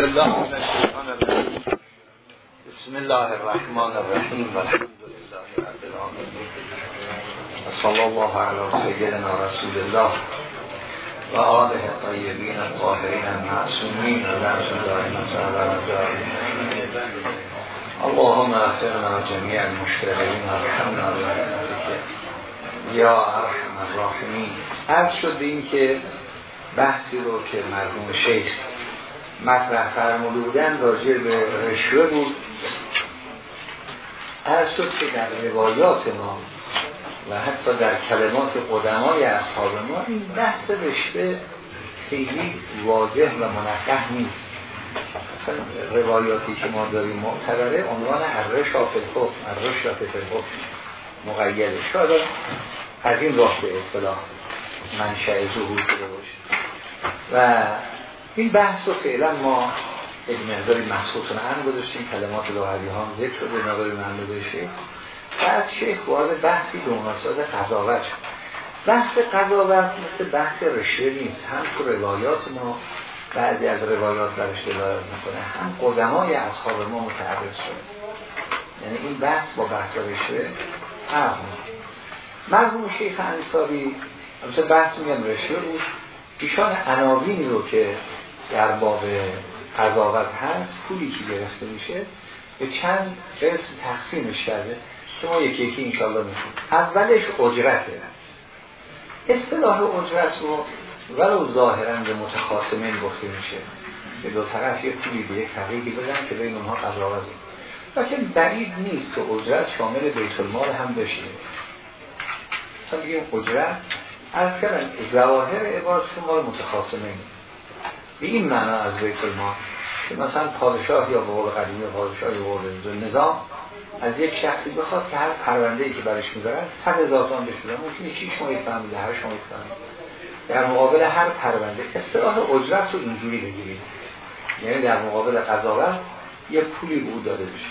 بسم الله الرحمن الرحیم و الحمد لله رب العالمین. صلی الله علی سیدنا رسول الله و آله الطیبین الطاهرین المعصومین و مجاهدین اللهم اغفرنا جميع المشتغلین ارحمنا یا ارحم الراحمین. عرض شد این که بحثی رو که مرحوم شیخ مطرح فرموده بودن راجع به رشوه بود. هر شد که در روایات ما و حتی در کلمات قدمای اصحاب ما این بحث رشوه خیلی واضح و منقه نیست. مثلا روایاتی که ما داریم معتبره عنوان الحکم الرشا فی الحکم مقیده. شاید از این راه به اصطلاح منشأ ظهور شده باشه. و این بحث رو فعلا ما یک مقداری مسخوطون هم گذاشتیم کلمات لاحوی ها هم ذکر شده نظر محمد شیخ بعد شیخ وارد بحثی به مناسبت قضاوت بحث قضاوت مثل بحث رشوه نیست. هم تو روایات ما بعضی از روایات برش دلالت می‌کنه. هم قدمای اصحاب ما متعرض شده. یعنی این بحث با بحث رشوه هم مرحوم شیخ انصاری مثل بحث میگم رشوه بود. ایشان عناوینی رو که در باب قضاوت هست پولی که گرفته میشه به چند قسم تقسیمش کرده که ما یکی یکی انشالله میشون اولش اجرته اصطلاح اجرت رو ولو ظاهرا به متخاصمین گفته میشه. به دو طرف یک پولی به یک حقیقی بدن که بین اونها قضاوت لیکن بعید نیست که اجرت شامل بیت المال هم بشه. مثلا بگیم اجرت از کردن ظواهر عبارت مال متخاصمین. به این معنا از بیت المال که مثلا پادشاه یا به قول قدیمی پادشاه یا نظام از یک شخصی بخواد که هر پرونده ای که برش می‌ذارن صد هزار تومان بهش بدن ممکنه 6 ماه فهمیده هر شما در مقابل هر پرونده اصطلاح اجرت رو اینجوری بگیرید یعنی در مقابل قضاوت یه پولی به او داده بشه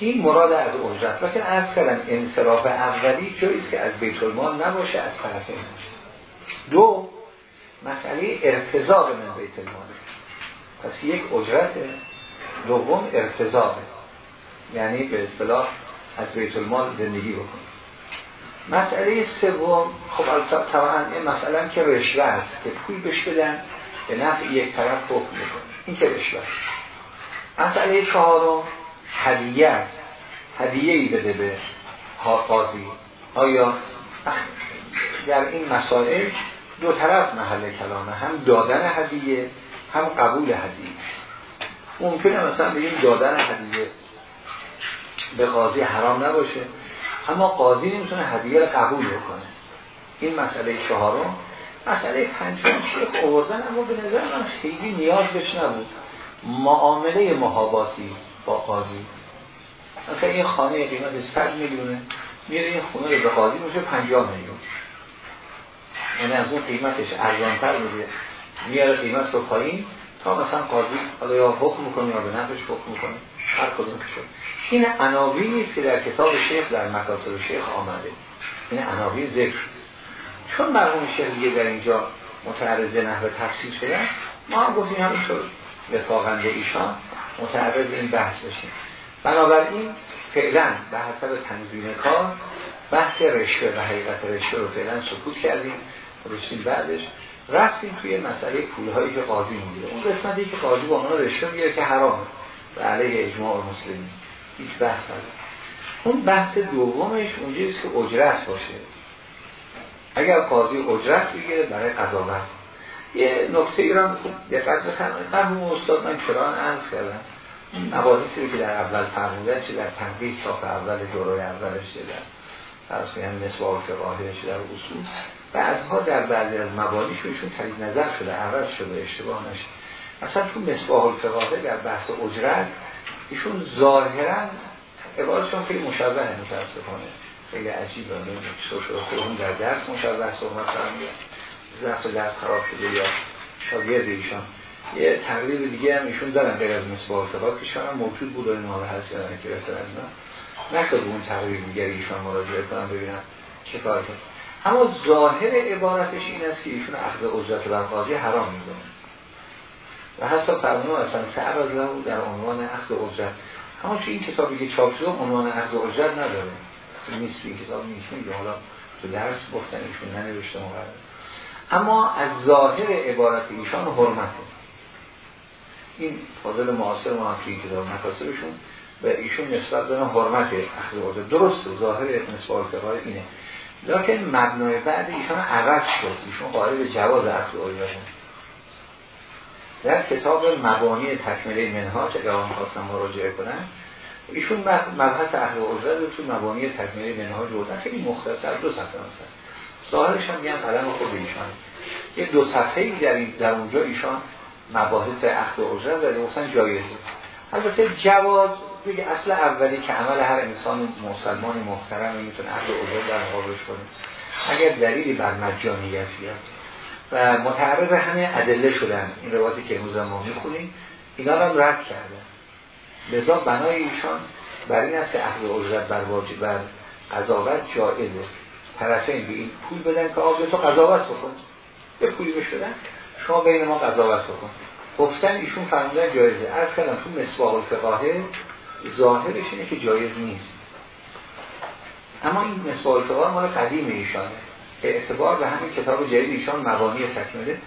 این مراد از اجرت لیکن از کردن انصراف اولی جاییست که از بیت المال نباشه از طرفین دو مسئله ارتضاق من بیت المال. پس یک اجرت دوم ارتضاقه یعنی به اصطلاح از بیت المال زندگی بکنه مسئله سوم خب طبعا این مسئله که رشوه است که پول بش بدن به نفع یک طرف حکم بکنه این که رشوه است مسئله چهارم هدیه است. هدیه ای بده به قاضی آیا؟ در این مسائل دو طرف محل کلامه هم دادن هدیه هم قبول هدیه. ممکنه مثلا بگیم دادن هدیه به قاضی حرام نباشه اما قاضی نمی‌تونه هدیه رو قبول بکنه. این مسئله چهارم. مسئله پنجم شیخ اوردن اما به نظر من خیلی نیاز بهش نبود. معامله محاباتی با قاضی. مثلا این خانه قیمتش 5 میلیونه میره این خونه رو به قاضی میشه 50 میلیون. یعنی از اون قیمتش ارزانتر میده میاره قیمت رو پایین تا مثلا قاضی حالا یا حکم می‌کنه یا به نفعش حکم می‌کنه. هر کدوم که شد. این عناوینی که در کتاب شیخ در مکاسب شیخ آمده. این عناوین ذکر چون مرحوم شیخ در اینجا متعرض نحوه تفسیر شدن ما هم گفتیم همینطور. وفاقنده ایشان متعرض این بحث بشیم بنابراین فعلا به حسب تنظیم کار بحث رشوه و حقیقت رشوه رو فعلا سکوت کردیم. رسیم بعدش رفتیم توی مسئله پولهایی که قاضی می‌گیره. اون قسمتی که قاضی با اونها رشوه می‌گیره که حرامه و علیه اجماع مسلمین. هیچ بحث نداره. اون بحث دومش اونجاست که اجرت باشه. اگر قاضی اجرت بگیره برای قضاوت. یه نکته ای را دقت بفرمایید. مرحوم استاد من کران عرض کردم؟ مباحثی که در اول فرمودن چه در تنقیح صاف اول دوره اولش در فرض کنیم نسبه فقاهه چه در اصول. بعدها در بعضی از مباحث ایشون تجدید نظر شده عوض شده اشتباه نشه. اصلا تو مصباح الفقاهه در بحث اجرت ایشون ظاهرا عبارتشون خیلی مشابه متاسفانه. خیلی عجیبه. شده در درس مشابه صحبت فرمودن ضبط درس خراب شده یا شاگرد ایشان. یه تقریب دیگه هم ایشون دارن غیر از مصباح الفقاهه که شما موجود بود و این هست که رفت از من. نشد اون تقریب دیگه ایشان مراجعه کنم ببینم چه کار کنم اما ظاهر عبارتش این است که ایشون اخذ اجرت بر قاضی حرام می‌دونه. و حتی فرمانه اصلا تعرض له در عنوان اخذ اجرت اما چون این کتابی که چاپ شده عنوان اخذ اجرت نداره. نیست این کتاب نیست. میگه حالا تو درس گفتن ایشون ننوشته مقرر اما از ظاهر عبارت ایشان حرمته. این فاضل معاصر ما که کتاب مکاسبشون و ایشون نسبت دارن حرمت اخذ اجرت درست ظاهر نسبت فقهای اینه. لیکن مبنای بعد ایشان عوض شد. ایشون قائل به جواز اخذ در کتاب مبانی تکمله منهاج اگر آن خواستم مراجعه کنن ایشون مبحث اهل اجرت رو تو مبانی تکمیل منهاج بودن خیلی مختصر دو صفحه هستن ظاهرش هم میگن قلم خود ایشان. یه دو صفحه در, این در اونجا ایشان مباحث اخذ اجرت و گفتن جایزه. البته جواز بگه اصل اولی که عمل هر انسان مسلمان محترم می‌تونه اخذ اجرت در مقابلش کنه. اگر دلیلی بر مجانیت بیاد. و متعرض همه ادله شدن. این روایتی که امروز ما می‌خونیم اینا رو رد کردن لذا بنای ایشان بر این است که اخذ اجرت بر واجب بر قضاوت جایزه طرفین به این پول بدن که آقا تو قضاوت بکن. یه پولی بهش بدن شما بین ما قضاوت بکن. گفتن ایشون فرمودن جایزه. از کردم تو مصباح الفقاهه ظاهرش اینه که جایز نیست. اما این مصباح الفقاه مال قدیم ایشانه اعتبار به همین کتاب جدید ایشان مبانی تکمیله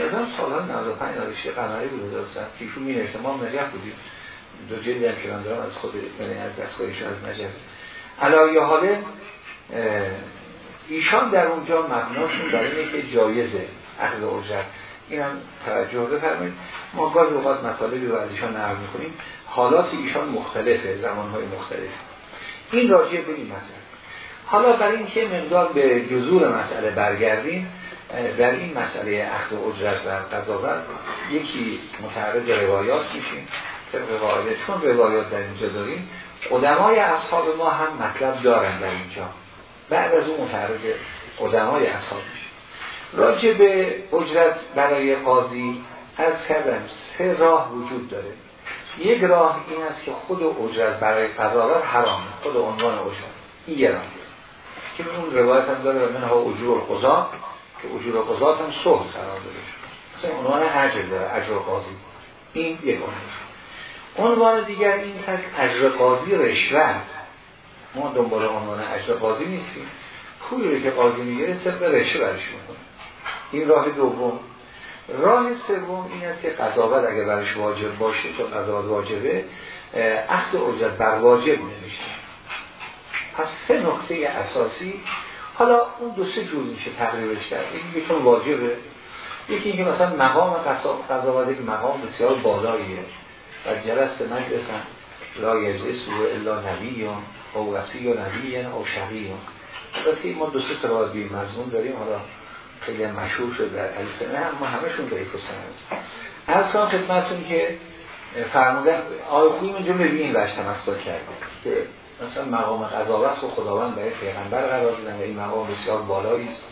از سالان 95 نارشی قمری بود که ایشون می ما نجف بودیم. دو جلدی هم که من دارم از خود از دستگاهش از نجف علایه حاله ایشان در اونجا مبناشون برای اینه که جایزه اخذ اجرت این هم توجه بفرمایید. ما گاز اوقات مطالبی رو از ایشان نقل می‌کنیم. حالات ایشان مختلفه زمانهای مختلف این راجعه به این مسئله. حالا برای اینکه مقدار به جزور مسئله برگردیم در این مسئله اخذ اجرت و قضاوت یکی متعرض روایات میشیم. طبق قاعده چون روایات در اینجا داریم قدمای اصحاب ما هم مطلب دارن در اینجا. بعد از اون متعرض قدمای اصحاب میشه راجع به اجرت برای قاضی از کردم سه راه وجود داره. یک راه این است که خود اجرت برای قضاوت حرامه خود عنوان اجرت این راه. که اون روایت هم داره و منها اجور قضا که اجور قضا هم صحب قرار داره مثلا عنوان عجر داره عجر قاضی این یک عنوان عنوان دیگر این هست اجر قاضی رشوت ما دنبال عنوان اجر قاضی نیستیم. پولی که قاضی می‌گیره طبق رشوه برش می‌کنه. این راه دوم. راه سوم این است که قضاوت اگر برش واجب باشه چون قضاوت واجبه اخذ اجرت بر واجب نمیشه پس سه نقطه اساسی حالا اون دو سه جور میشه تقریبش کرد. یکی چون واجبه یکی اینکه مثلا مقام قضاوت که مقام بسیار بالاییه. و جلست مجلسن لا یجلس و الا نبی او وسی و نبی او شقی البته ما دو سه ترابی مضمون داریم. حالا خیلی مشهور شد در السنه اما همشون ضعیف و سنه از سان خدمتون که فرمودن آقای خویی اینجا این وجه تمثال کرده که مثلا مقام قضاوت رو خداوند برای پیغمبر قرار دادن و این مقام بسیار بالایی است.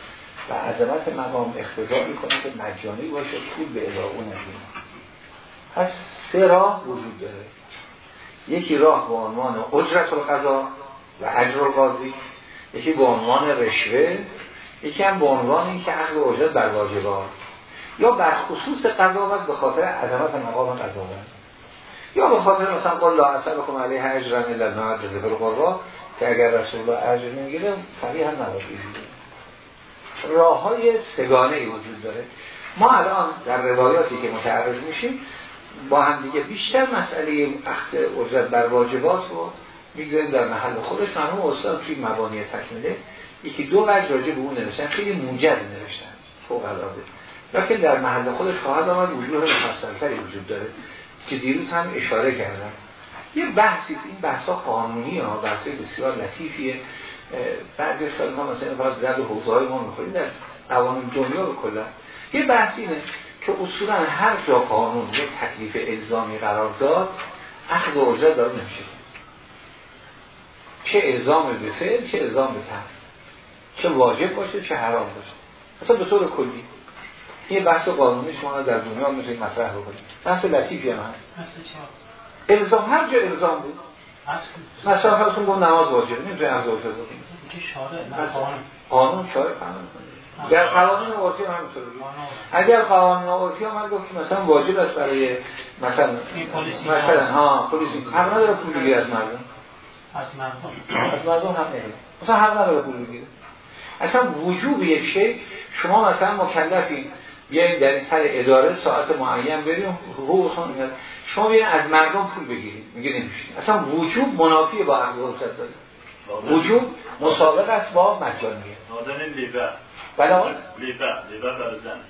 و عظمت مقام اختزار می‌کنه که مجانی باشه پول به اضافه نگیره پس سه راه وجود داره. یکی راه به عنوان اجرت القضا و اجر القاضی یکی به عنوان رشوه یکی هم به عنوان اینکه عقل اجرت بر واجبات یا بر خصوص قضاوت به خاطر عظمت مقام قضاوت یا به خاطر مثلا قول لا اثر بکن علیه اجرن الا المعد قربا که اگر رسول الله اجر نمی‌گیره فقیه هم نباید راه های سگانه ای وجود داره. ما الان در روایاتی که متعرض میشیم با هم دیگه بیشتر مسئله اخت اجرت بر واجبات رو می‌گذاریم در محل خودش. مرحوم استاد توی مبانی تکمیله یکی دو وجه راجع به اون نوشتن. خیلی موجد نوشتن. فوق العاده لکن در محل خودش خواهد آمد وجوه مفصلتری وجود داره که دیروز هم اشاره کردن. یه بحثی این بحثا قانونی ها بحثی بسیار لطیفیه. بعضی سال ما مثلا فقط درد حوزه های ما می‌خوریم. در قوانین دنیا رو کلا. یه بحثی اینه که اصولا هر جا قانون یک تکلیف الزامی قرار داد اخذ اجرت داره نمیشه. چه الزام به فعل چه الزام به تن چه واجب باشه چه حرام باشه. اصلا به طور کلی. یه بحث قانونی شما در دنیا می‌تونید مطرح بکنید. بحث لطیفی هم هست. الزام هر جا الزام بود. مثلا فرضون گفت نماز واجبه نمی‌تونید از واجب بکنید. قانون. شارع قانون در قوانین عرفی هم همینطوره اگر قوانین عرفی هم من گفت مثلا واجب است برای مثلا مثلا ها پلیسی حق نداره پول بگیره از مردم. از مردم. از مردم هم نمیده. مثلا حق نداره پول بگیره. اصلا وجوب یک شی شما مثلا مکلفی بیاین در این سر اداره ساعت معین بریم حقوقتون شما بیاین از مردم پول بگیرید میگه نمیشه. اصلا وجوب منافی با داره. وجوب مسابقه است با مجانیه. دادن لیبه. بله. لیبه لیبه برای زن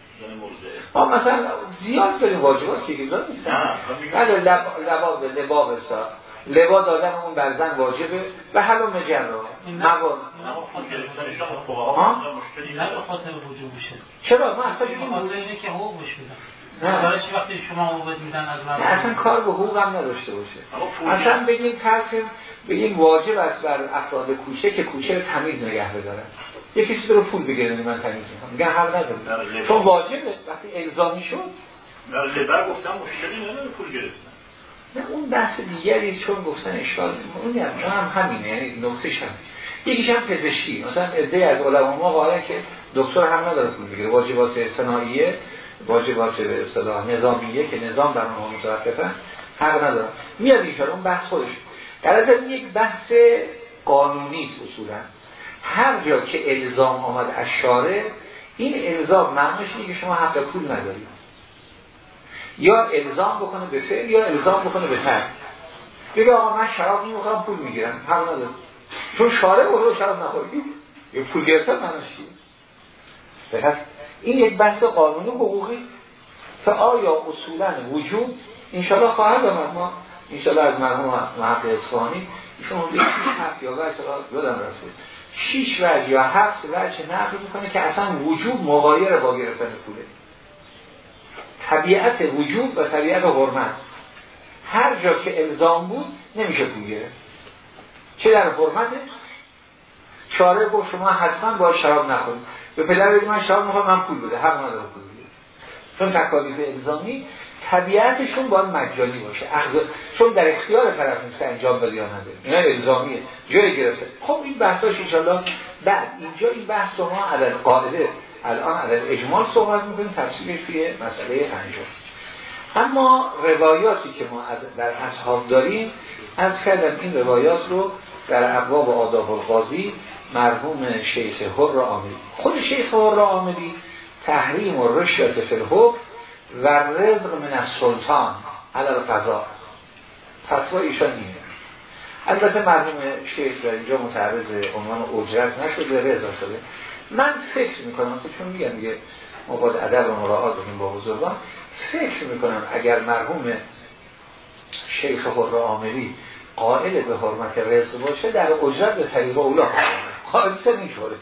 ما مثلا زیاد داریم واجبات که ایجاد نیستن بله لب لباب لباب است لبا دادن اون بر زن واجبه و حلو مجن رو وجوبشه چرا؟ ما اصلا اینه که حقوق وقتی شما میدن از اصلا کار به حقوق هم نداشته باشه. اصلا بگیم فرض بگیم واجب است بر افراد کوچه که کوچه رو تمیز نگه بدارن. یه کسی رو پول بگیره من تمیز می‌کنم. میگن حق نداره. چون واجبه. وقتی الزامی شد. در گفتم مشکلی نداره پول گرفتن. نه اون بحث دیگری چون گفتن اشکال اون هم, اون هم همینه یعنی نکتهش هم. یکیش هم پزشکی. مثلا عده از علما ما قائلن که دکتر هم نداره پول بگیره. واجبات صنایعیه واجبات به اصطلاح نظامیه که نظام بر اونها متوقفه حق نداره. میاد این اون بحث خودش در از یک بحث قانونی است اصولا. هر جا که الزام آمد از شارع این الزام معنیش اینه که شما حق پول ندارید. یا الزام بکنه به فعل یا الزام بکنه به ترک بگه آقا من شراب نمی‌خوام پول می‌گیرم. حق نداره. چون شارع برو شراب نخوری. یه پول گرفتن چیه پس این یک بحث قانونی حقوقی. فآیا اصولا وجود؟ انشالله خواهد آمد. ما انشالله از مرحوم محق اصفهانی. ایشون شیش هفت یا وجه یادم رسید شیش وجه یا هفت وجه نقل می‌کنه که اصلا وجود مغایر با گرفتن پوله. طبیعت وجود و طبیعت حرمت. هر جا که الزام بود نمیشه پول چه در حرمته شارع گفت شما حتما باید شراب نخورید. به پدر بگید من شراب می‌خوام من پول بده. حق نداره پول بده. چون تکالیف الزامی طبیعتشون باید مجانی باشه. اخذ... چون در اختیار طرف نیست که انجام بده یا نده. اینا الزامیه. جای گرفته. خب این بحثاش انشالله بعد. اینجا این بحث ما عدد قاعده. الان عدد اجمال صحبت می‌کنیم تفسیرش توی مسئله پنجم. اما روایاتی که ما از- در اصحاب داریم از کردم این روایات رو در ابواب آداب القاضی مرحوم شیخ هر آمدی خود شیخ هر آمدی تحریم و رشیت فی الحکم و رزق من از سلطان علال قضا فتوا ایشان اینه. البته مرحوم شیخ در اینجا متعرض عنوان اجرت نشده رضا شده. من فکر می‌کنم مثلا چون میگم دیگه ما باید ادب و مراعات بکنیم با بزرگان فکر می‌کنم اگر مرحوم شیخ حر عاملی قائل به حرمت رزق باشه در اجرت به طریق اولا خالصه میشوره؟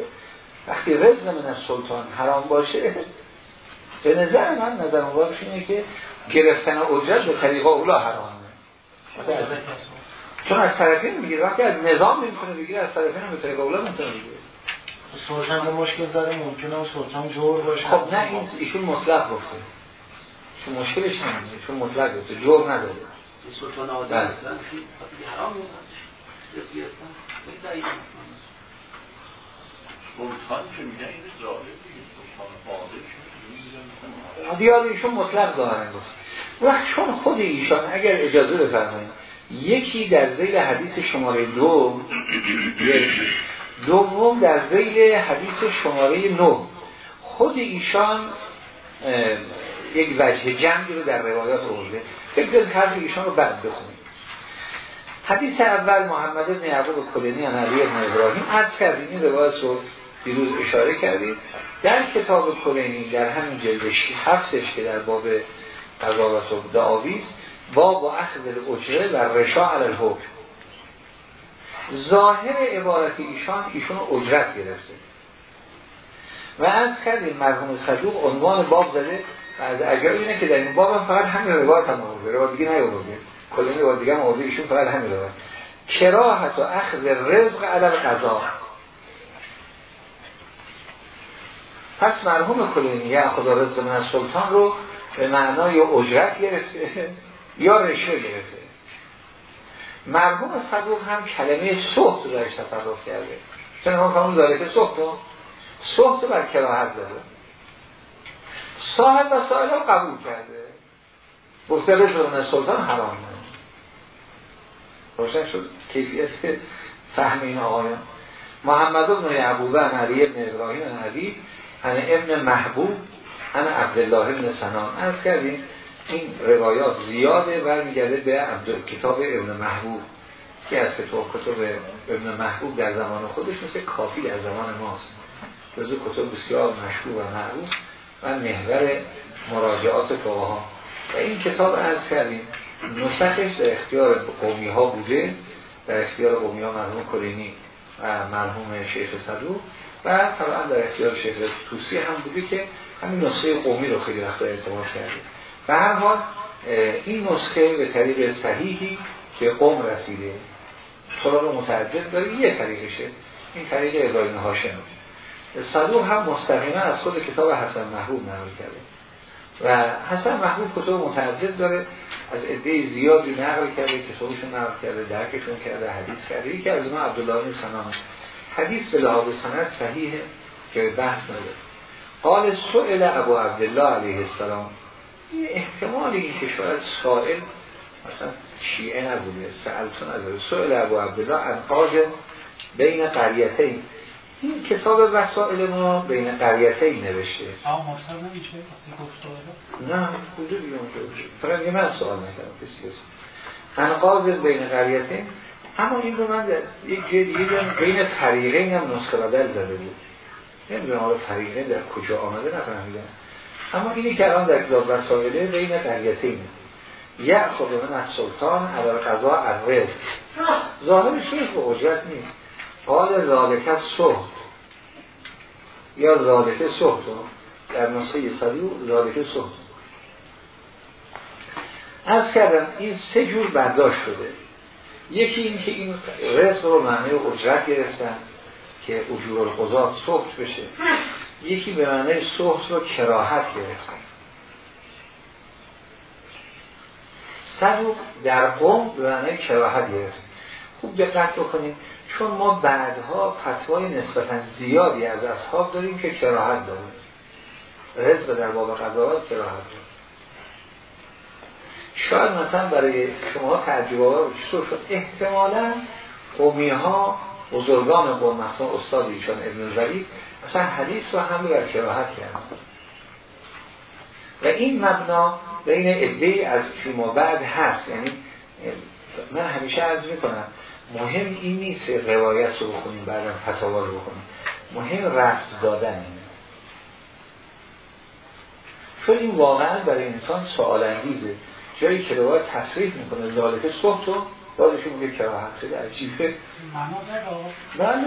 وقتی رزق من از سلطان حرام باشه به نظر من نظر مبارش اینه که گرفتن اجرت به طریق اولا حرامه. چون از طرفین می‌گیره وقتی از نظام نمی‌تونه بگیره از طرفین به طریق اولا نمی‌تونه بگیره. سلطان مشکل داره ممکنه اون سلطان جور باشه. خب نه این ایشون مطلق گفته. چون مشکلش نمیده چون مطلق گفته جور نداره. سلطان بله. آدم اصلا حرام سلطان که میگن این ظاهر دیگه سلطان فاضل که میگن دیار ایشون مطلق ظاهرا گفت وقت چون خود ایشان اگر اجازه بفرمایید یکی در زیل حدیث شماره دو یک دوم در زیل حدیث شماره نو خود ایشان یک وجه جمعی رو در روایات آورده. فکر حرف ایشان رو بعد بخونید حدیث اول محمد بن یعقوب کلینی عن علی بن ابراهیم عرض کردیم. این روایت رو دیروز اشاره کردید در کتاب کلینی در همین جلد هفتش که در باب قضاوت و دعاویز باب و اخذ الاجره و رشا علی الحکم. ظاهر عبارت ایشان ایشون اجرت گرفته. و از کردیم مرحوم صدوق عنوان باب زده. و از عجب اینه که در این باب هم فقط همین روایت هم آورده. روایت دیگه نیاورده. کلینی روایت دیگه هم آورده. ایشون فقط همین روایت. کراهت و اخذ رزق علی قضا پس مرحوم کلینی یا خدا رزق من سلطان رو به معنای اجرت گرفته یا رشوه گرفته. مرحوم صدوق هم کلمه سخت رو درش تصرف کرده. چون هم فرمون داره که سخت رو صحت بر کراهت داده. صاحب وسائل رو قبول کرده. گفته رجل سلطان حرام روشن شد کیفیت فهم این آقایان. محمد ابن یعقوب ان علی ابن ابراهیم ان عبی ان ابن محبوب ان عبدالله ابن سنان. از کردیم این روایات زیاده برمیگرده به کتاب ابن محبوب که از کتاب کتاب ابن محبوب در زمان خودش مثل کافی در زمان ماست. جزو کتاب بسیار مشهور و معروف و محور مراجعات ها و این کتاب از کردیم نسخش در اختیار قومی ها بوده در اختیار قومی ها مرحوم کلینی و مرحوم شیخ صدوق و طبعا در اختیار شیخ توسی هم بوده که همین نسخه قومی رو خیلی وقت اعتماد کرده. و هر حال این نسخه به طریق صحیحی که قوم رسیده طرق متعدد داره یه طریقشه. این طریق ابراهیم هاشم صدوق هم مستقیما از خود کتاب حسن محبوب نقل کرده. و حسن محبوب کتاب متعدد داره از عده زیادی نقل کرده کتابشون نقل کرده درکشون کرده حدیث کرده. یکی از ما عبدالله سنان حدیث به لحاظ سند صحیحه که بحث نداره. قال سئل ابو عبدالله علیه السلام این احتمالی این که شاید سائل مثلا شیعه نبوده سألتون نداره. سئل ابو عبدالله انقاض بین قریتین. این کتاب وسائل ما بین نوشته. مرسل نمیشه وقتی نه دیگه فقط یه من سوال نکردم کسی کسی انقاض بین قریتین. اما این رو من در یک جای دیگه بین فریقین هم نسخه بدل زده بود. نمی‌دونم حالا فریقین در کجا آمده نفهمیدم. اما اینی که الان در کتاب وسائله بین قریتین یه خود من از سلطان عبر قضا عرض ظاهرش نیست به اجرت نیست. قال ذالک صحت یا ذالک صحت. در نسخه صدیو ذالک صحت. از کردم این سه جور برداشت شده. یکی این که این رزق رو معنی اجرت گرفتن. که اجور القضات صحت بشه. یکی به معنی صحت رو کراهت گرفتن صدوق در قوم به معنی کراهت گرفت خوب دقت بکنید چون ما بعدها فتوای نسبتا زیادی از اصحاب داریم که کراهت داریم رزق در باب قضاوت کراهت داریم شاید مثلا برای شما آور چطور شد؟ احتمالا قومی ها بزرگان قوم مثلا استاد ایشان ابن زرید مثلا حدیث رو هم بر کراهت کردن. و این مبنا بین عده از فیما بعد هست. یعنی من همیشه عرض می‌کنم مهم این نیست روایت رو بخونیم بعدم فتاوا رو بخونیم. مهم رفت دادن اینه. چون این واقعا برای انسان سوال انگیزه جایی که روایت تصریح می‌کنه ذالکه صحت رو بازش میگه کراهت خیلی عجیبه. بله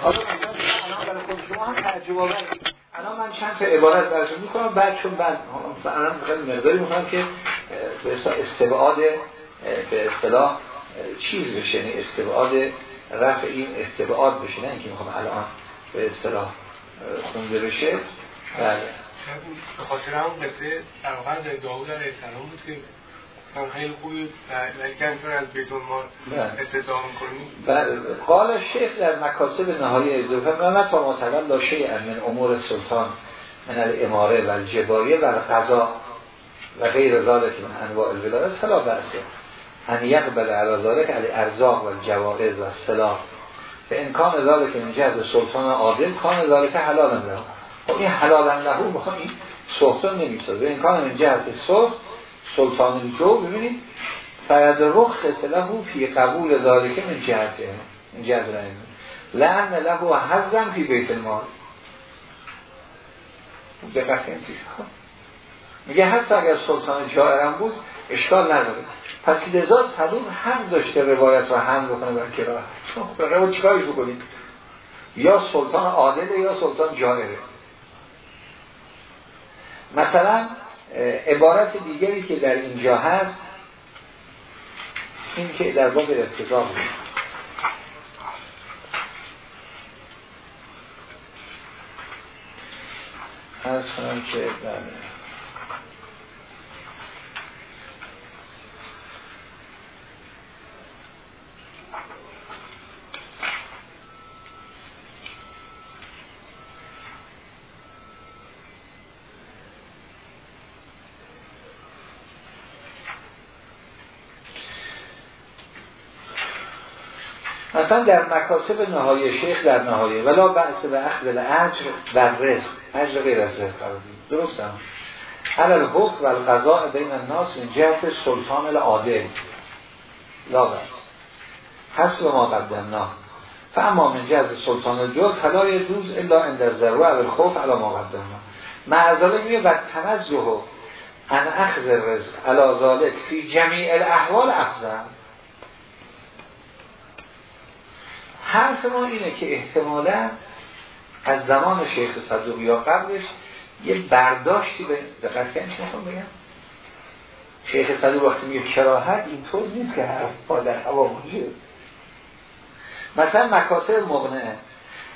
خود شما هم تعجب الان من چند تا عبارت براتون می‌کنم. بعد چون بعد الان خیلی مقداری می‌کنم که به استبعاد به اصطلاح چیز بشه. یعنی استبعاد رفع این استبعاد بشه. نه اینکه می‌خوام الان به اصطلاح خونده بشه. بله. به خاطر همون قصه در داود علیه السلام بود که خیلی خوبی لکن چون از بیت المال استدعا می‌کنی بله. قال شیخ در مکاسب نهایی اضافه و تا مطلب لا شیء من امور سلطان من الاماره و الجبایه و القضا و غیر ذالک من انواع الولایت فلا برسه ان یقبل علی ذالک علی ارزاق و الجوائز و السلاح. به امکان ذالک من جهت سلطان عادل کان ذالک حلال له. خب این حلال له بخوام این سلطان نمی‌سازه. به امکان من جهت سلطان سلطان الجو ببینید فرد رخ له فی قبول ذالک من جهت من جهت لعن له و حزم فی بیت المال. دقت کنید میگه حتی اگر سلطان جائرم بود اشکال نداره. پس لذا صدوق هم داشته روایت رو هم بکنه بر کراه چون خب رو چیکارش بکنید؟ یا سلطان عادله یا سلطان جائره. مثلا عبارت دیگری که در اینجا هست این که در باب بود. از کنم که در مثلا در مکاسب نهایی شیخ در نهایه ولا بحث به اخذ اجر در رزق. اجر غیر از رزق درست هم علال حکم و القضاء بین الناس من جهت سلطان العادل. لا بس حسب ما قدمنا. فاما من جهت سلطان الجور فلا دوز الا اندر ذروع و الخوف علا ما قدمنا. معذاله میگه و تنزه ان اخذ رزق علا ذالک فی جمیع الاحوال افضل حرف ما اینه که احتمالا از زمان شیخ صدوق یا قبلش یه برداشتی به دقت کنش می‌خوام بگم؟ شیخ صدوق وقتی میگه کراهت اینطور نیست که حرف با در هوا موجود مثلا مکاسب مغنه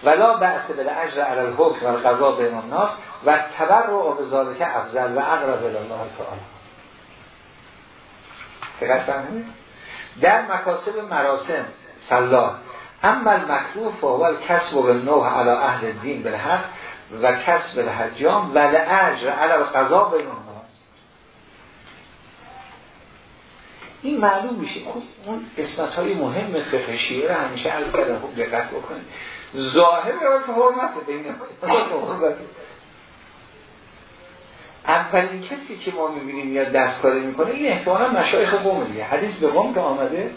ولا بعث به اجر علی الحکم و القضا بین الناس و تبر رو به که افضل و اقرب الله تعالی. دقت در مکاسب مراسم صلاح اما المکروه فاول کسب و نوح علی اهل دین بالحق و کسب الحجام و لعجر علی القضا به این معلوم میشه. خب اون قسمت های مهم فقه شیعه رو همیشه عرض کردم. خوب دقت بکنید. ظاهر که حرمت بین اولین کسی که ما می‌بینیم یا دستکاری می‌کنه این احتمالا مشایخ قوم دیگه. حدیث به قوم که آمده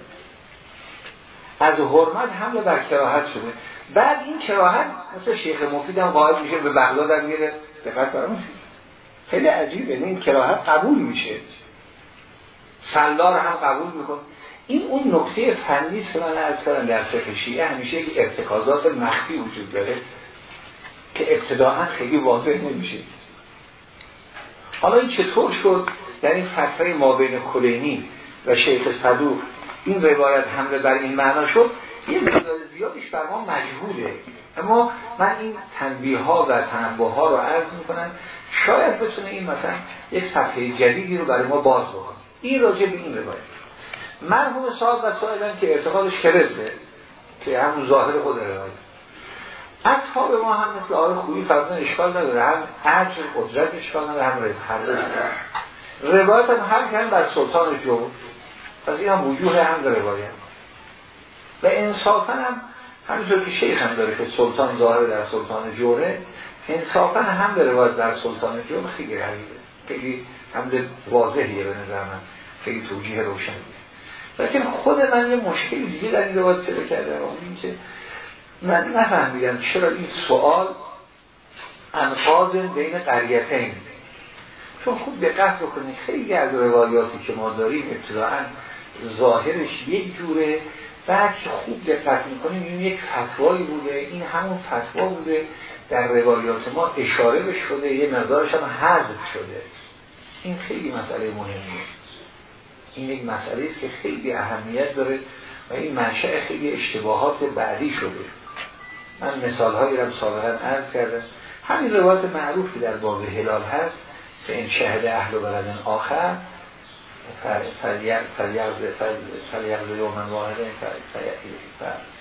از حرمت حمل بر کراهت شده. بعد این کراهت مثل شیخ مفید هم باید میشه به بغداد هم میره. دقت برام خیلی عجیبه. این کراهت قبول میشه. سلار هم قبول میکن این اون نکته فنی من از کردم در فقه شیعه همیشه یک ارتکازات مخفی وجود داره که ابتداعا خیلی واضح نمیشه. حالا این چطور شد؟ در این فتره ما بین کلینی و شیخ صدوق این روایت حمله بر این معنا شد یه مقدار زیادش بر ما مجهوله. اما من این تنبیه ها و تنبه ها رو عرض می‌کنم شاید بتونه این مثلا یک صفحه جدیدی رو برای ما باز بکنه. این راجع به این روایت. مرحوم صاحب و سایدن که اعتقادش کرزه که همون ظاهر خود روایت. اصحاب ما هم مثل آقای خوبی فرضاً اشکال نداره هم عجر قدرت اشکال نداره هم رزق. روایت هم هر کن بر سلطان جو پس این هم وجوه هم روایت و انصافا هم همینطور که شیخ هم داره که سلطان ظاهر در سلطان جوره انصافا هم به روایت در سلطان جوره خیلی غریبه خیلی هم واضحیه به نظر من. خیلی توجیه روشن لیکن خود من یه مشکلی دیگه در این روایت پیدا کرده این که من نفهمیدم چرا این سوال انقاض بین قریتین. چون خوب دقت بکنید خیلی از روایاتی که ما داریم ابتداعا ظاهرش یک جوره بعد که خوب دقت می‌کنیم این یک فتوایی بوده این همون فتوا بوده. در روایات ما اشاره به شده یه مقدارش هم حذف شده. این خیلی مسئله مهمیه. این یک مسئله است که خیلی اهمیت داره و این منشأ خیلی اشتباهات بعدی شده. من مثال هایی رو سابقا عرض کردم. همین روایت معروفی در باب هلال هست که این شهد اهل و بلدن آخر فلیغز یومن واحده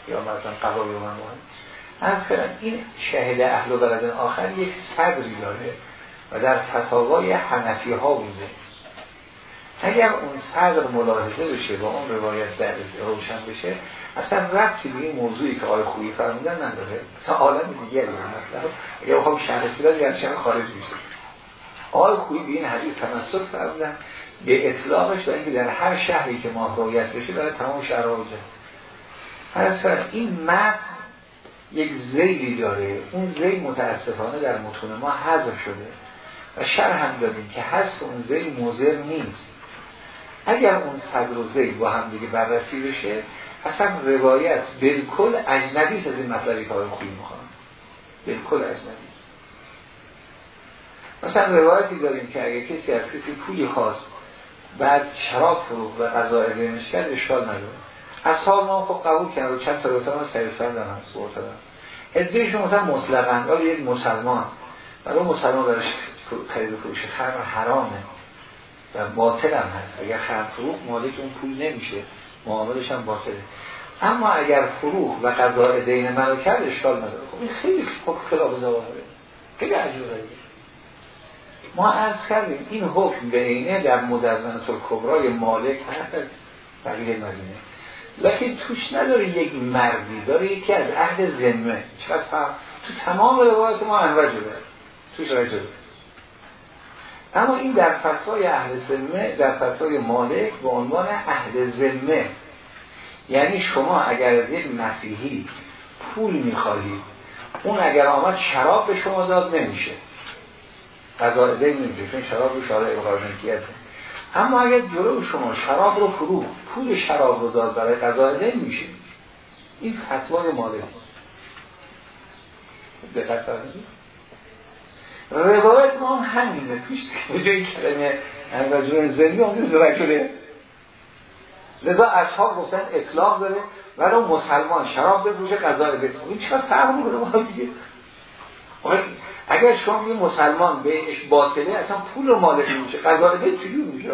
یا مثلا قضا یومن واحد از کردن این شهد اهل و بلدن آخر یک صدری داره و در فتاوای حنفی ها بوده. اگر اون صدر ملاحظه بشه و اون روایت در روشن بشه اصلا ربطی به این موضوعی که آقای خویی فرمودن نداره. اصلا عالم دیگری مطلب اگر بخوام شرح سیدن یعنی خارج میشه. آقای خویی به این حدیث تمسک فرمودن به اطلاقش و اینکه در هر شهری که ما رویت بشه برای تمام شهرها بوده این متن یک زیلی داره. اون زیل متاسفانه در متون ما حذف شده و شرح هم دادیم که هست اون زیل موزر نیست. اگر اون صدر و زیل با هم دیگه بررسی بشه اصلا روایت بالکل اجنبی از این مطلبی کار خوبی می‌خوام بالکل اجنبی مثلا روایتی داریم که اگر کسی از کسی پولی خواست بعد شراب فروخ و غذا ادینش کرد اشکال نداره. اصحاب ما خب قبول کرد و چند تا روتان سر سر دارن صورت دارن. ادهشون مثلا مطلقا یک مسلمان. برای مسلمان برش خرید فروش خرم حرامه. و باطل هم هست. اگر خرم فروخ مالک اون پول نمیشه. معاملش هم باطله. اما اگر فروخ و قضاء دین منو کرد اشکال نداره. خب این خیلی خب خلاف ظاهره خیلی ما از کردیم این حکم به اینه در مدرزنت کبرای مالک هست بقیه مدینه. لکن توش نداره یک مردی داره یکی از عهد ذمه. چقدر تو تمام روایت ما انواع داره. توش رجل اما این در فتوای اهل ذمه در فتوای مالک به عنوان عهد ذمه. یعنی شما اگر از یک مسیحی پول می‌خواهید اون اگر آمد شراب به شما داد نمیشه. قضاعده نمیشه چون شراب رو شارع اقرار اما اگر جلو شما شراب رو فرو پول شراب رو داد برای قضاعده میشه. این فتوای مالک دقت روایت ما هم همینه. توش به جای کلمه رجل زنی آمده رجله لذا اصحاب گفتن اطلاق داره. ولی مسلمان شراب به روش قضا بده این چرا فرق می‌کنه ما دیگه؟ اگر شما یه مسلمان بهش باطله اصلا پول و مالک میشه قضا بده چجور میشه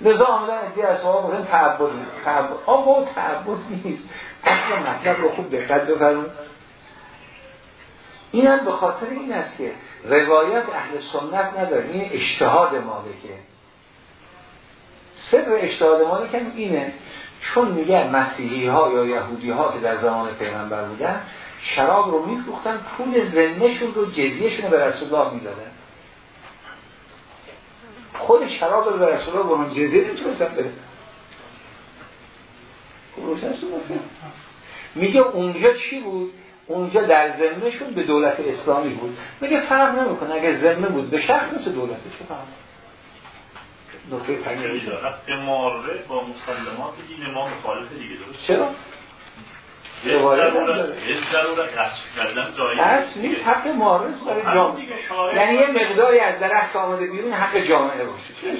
لذا آمدن ادی اصحاب گفتن تعبد تعبد. آقا تعبد نیست. اصلا مطلب رو خوب دقت بفرمایید. این هم به خاطر این است که روایت اهل سنت نداره. این اجتهاد مالکه سر اجتهاد مالک اینه. چون میگه مسیحی ها یا یهودی ها که در زمان پیغمبر بودن شراب رو میفروختن پول زنشون رو جزیهشون رو به رسول الله می‌دادن. خود شراب رو به رسول الله به اون جزیه نمی‌تونستن بده میگه اونجا چی بود؟ اونجا در ذمهشون به دولت اسلامی بود. میگه فرق نمی‌کنه اگه ذمه بود به شخص مثل دولت چه فرق؟ نکته تنگی اماره با مسلمات دین ما مخالف دیگه درست چرا؟ اصل نیست حق برای خب، جامعه. یعنی یه مقداری از درخت آمده بیرون حق جامعه باشه.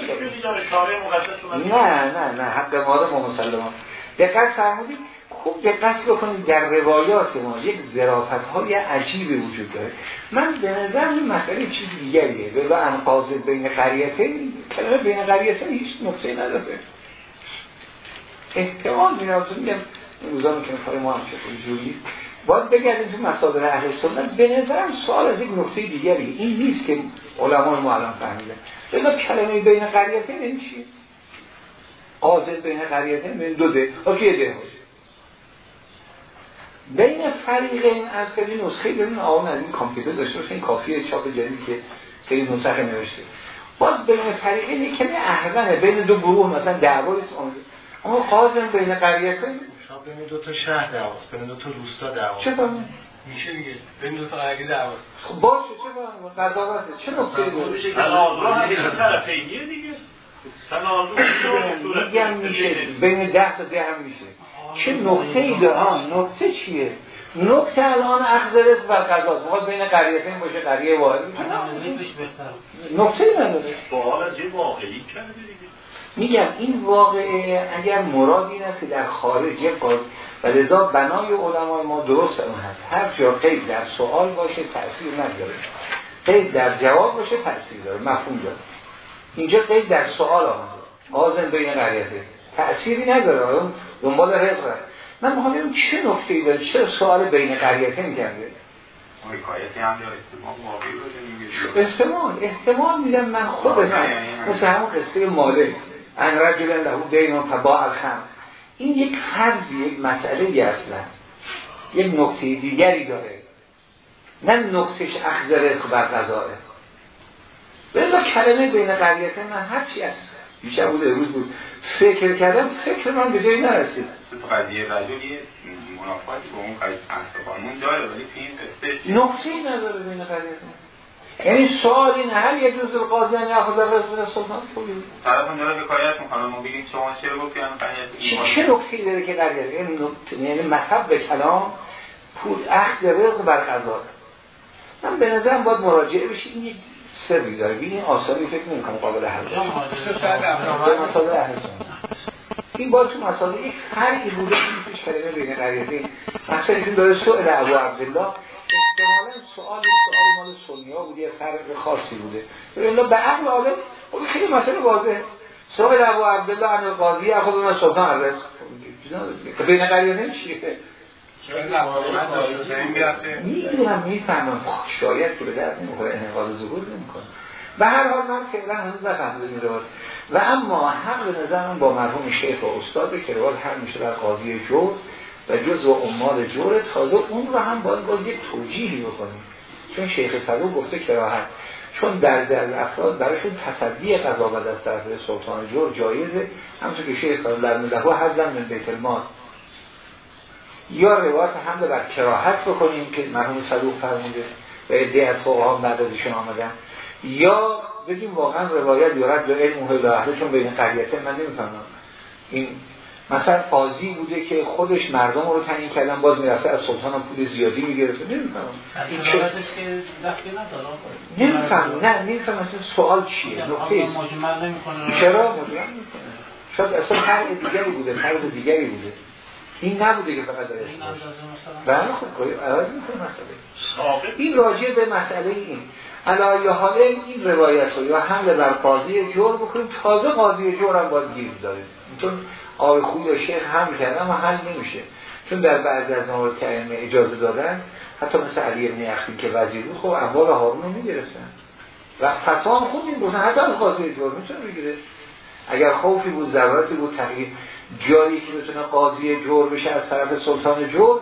نه نه نه حق مارس با مسلمان. دقت فرمودید خوب دقت بکنید در روایات ما یک ظرافت های عجیبی وجود داره. من به نظر این مسئله چیز دیگریه. به انقاض بین قریته کلمه بین قریته هیچ نقطه نداره. احتمال میرم میگم روزا می‌کنه کار ما هم جوری. باید بگردیم تو مصادر اهل سنت. به نظرم سوال از یک نقطه دیگری. این نیست که علمان ما الان فهمیدن. بلا کلمه بین قریته نمیشه قاضل بین قریته بین دو ده. اوکی ده. بین فریقین از خیلی نسخه داریم. آقا از این کامپیوتر داشته باشه این کافیه. چاپ جدیدی که خیلی نسخه نوشته. باز بین فریقین کمی احوانه بین دو گروه مثلا دعوایست اما قاضی بین قریتین بین دو تا شهر دعواست بین دو تا روستا دعواست. چه فهمی؟ میشه دیگه بین دو تا قریه دعواست. خب باشه چه فهمی؟ قضاوته چه نکته داره؟ تنازع طرفینیه دیگه. تنازع میگم میشه بین ده تا ده هم میشه. چه نقطه ای داره؟ نقطه چیه؟ نقطه الان اخذ رزق و قضاست مخواد بین قریتین باشه قریه واحد. نقطه ای نداره. سوال از یه واقعی کرده میگم این واقعه اگر مراد این است که در خارج یک قاضی و لذا بنای علمای ما درست اون هست. هر جا قید در سوال باشه تأثیر نداره. قید در جواب باشه تأثیر داره. مفهوم داره. اینجا قید در سوال آمده. آزن بین قریته. تأثیری نداره. دنبال رزق من می‌خوام چه نکته ای داره چه سوال بین قریته میگرده احتمال احتمال. میدم من خود من مثل همون قصه ماله ان رجل له دین و تباع الخم این یک فرضی یک مسئله اصلا. یک نقطه دیگری داره. نه نقطش اخذ رزق بر قضاه به کلمه بین قریت من هرچی از بیشتر بود روز بود. فکر کردم فکر من به جایی نرسید. قضیه رجلی منافعاتی با اون قانون داره ولی این نقطه نداره بین قریت یعنی سوال این هل یه جز القاضی یعنی اخذ رسول سلطان خوبی طرف داره حکایت می‌کنه ما بگیم شما چرا گفتی؟ چه چه نکته داره که قضیه یعنی یعنی مذهب به کلام پول اخذ رزق بر قضا. من به نظرم باید مراجعه بشه این یک سری داره. این آثاری فکر نمی‌کنم قابل حل به مسائل اهل این باید تو مسائل یک فرقی بوده که پیش کلمه بین قریتین مثلا این داره سؤال ابو عبدالله احتمالا سوال مال سنیا بوده یه فرق خاصی بوده. ببین به عقل عالم خب خیلی مسئله واضح سوال ابو عبدالله عن قاضی خود اون سلطان عرض بین قریانه چیه می‌دونم می‌فهمم. شاید که به درد نمی‌خوره انقاض ظهور نمی‌کنه. و هر حال من فعلا هنوز نفهمیدم این روایت و اما حق به نظرم با مرحوم شیخ و استاده که روایت هر میشه در قاضی جور و جز و امال جور تازه اون رو هم باید باید یک توجیهی بکنیم. چون شیخ صدوق گفته کراهت. چون در در افراد برایشون تصدی قضاوت از طرف سلطان جور جایزه. همونطور که شیخ در مدهو حضن من بیت المال. یا روایت حمله بر کراهت بکنیم که مرحوم صدوق فرموده و عده از فقها بعد از ایشون آمدن. یا بگیم واقعا روایت یارد به علم و چون بین قریته من نمی‌فهمم. این مثلا قاضی بوده که خودش مردم رو تعیین کردن باز می‌رفته از سلطان هم پول زیادی می‌گرفته. نمی‌فهمم. این چه نمیفهم نه نمیفهم مثلا سوال چیه؟ نقطه چرا؟ شاید اصلا هر دیگری بوده فرض دیگری بوده. این نبوده که فقط داره بله خب کوی عوض می‌کنه مسئله. این راجع به مسئله این. علایه حاله این روایت رو یا حمله بر قاضی جور بکنیم تازه قاضی جور هم باید گیر داره چون آقای خوی یا شیخ هم کردن و حل نمیشه. چون در بعضی از نوار کریم اجازه دادن حتی مثل علی ابن اخی که وزیر بود خب اموال هارون رو می‌گرفتن و فتوا هم خوب این حتی از قاضی جور می‌تونه بگیره. اگر خوفی بود ضرورتی بود تغییر جایی که بتونه قاضی جور بشه از طرف سلطان جور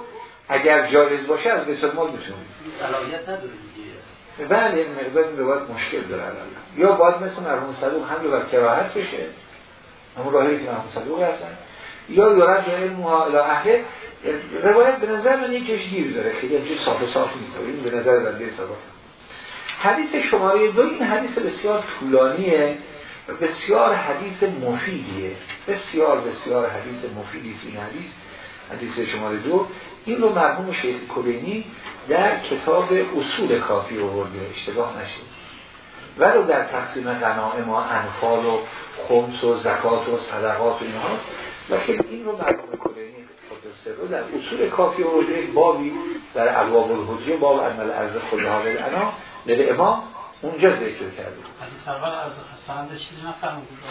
اگر جایز باشه از بیت المال می‌تونه. بله این مقدار این باید مشکل داره یا باید مثل مرحوم صدوق هم بر کراهت بشه. همون راهی که مرحوم صدوق هستن یا یورد به علم اهل روایت به نظر من یکیش گیر داره. خیلی همچه صاف صاف نیست. این به نظر بنده صاف حدیث شماره دو این حدیث بسیار طولانیه بسیار حدیث مفیدیه. بسیار بسیار حدیث مفیدی این حدیث. حدیث شماره دو. این رو مرحوم شیخ کلینی در کتاب اصول کافی آورده. اشتباه نشید ولو در تقسیم غنائم و انفال و خمس و زکات و صدقات و اینها لیکن این رو مرحوم کلینی خود رو در اصول کافی آورده بابی در ابواب الحجه باب عمل ارز خودها انا به امام اونجا ذکر کرده.